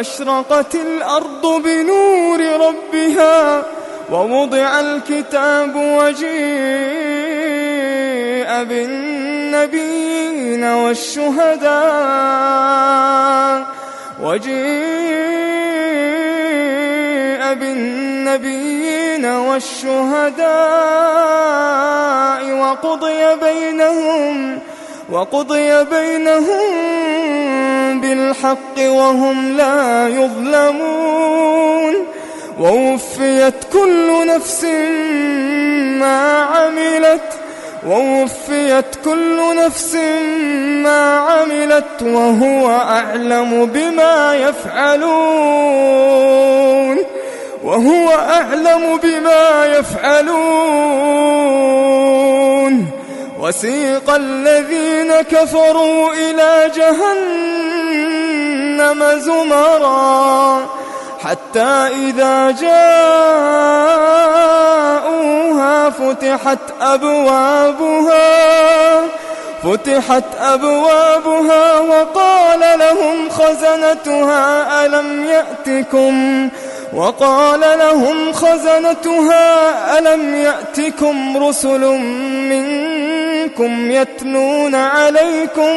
وأشرقت الأرض بنور ربها ووضع الكتاب وجيء بالنبيين والشهداء وجيء بالنبيين والشهداء وقضي بينهم وقضي بينهم بالحق وهم لا يظلمون ووفيت كل نفس ما عملت ووفيت كل نفس ما عملت وهو أعلم بما يفعلون وهو أعلم بما يفعلون وسيق الذين كفروا إلى جهنم جهنم زمرا حتى إذا جاءوها فتحت أبوابها فتحت أبوابها وقال لهم خزنتها ألم يأتكم؟ وقال لهم خزنتها ألم يأتكم رسل منكم يتنون عليكم؟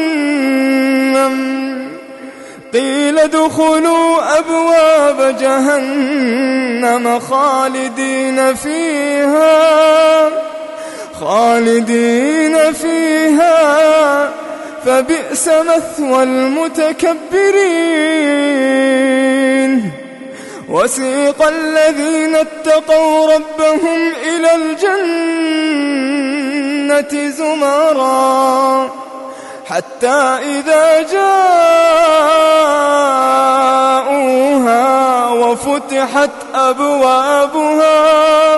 قيل دخلوا أبواب جهنم خالدين فيها خالدين فيها فبئس مثوى المتكبرين وسيق الذين اتقوا ربهم إلى الجنة زمرا۔ حتى إذا جاءوها وفتحت أبوابها.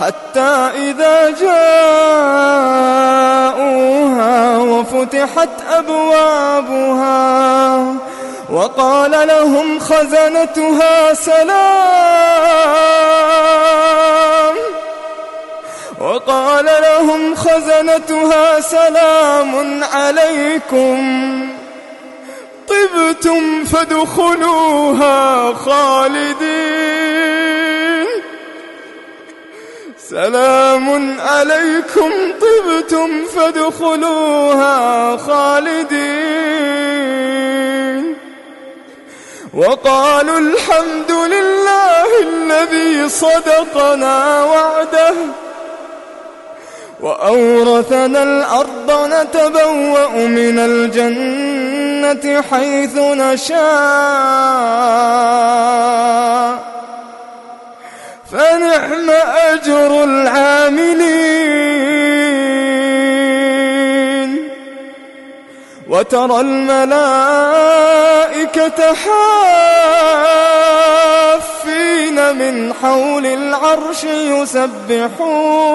حتى إذا جاءوها وفتحت أبوابها. وقال لهم خزنتها سلام. وقال لهم خزنتها سلام عليكم. طبتم فادخلوها خالدين. سلام عليكم طبتم فادخلوها خالدين. وقالوا الحمد لله الذي صدقنا وعده. وأورثنا الأرض نتبوأ من الجنة حيث نشاء. فنحن أجر العاملين. وترى الملائكة حافين من حول العرش يسبحون.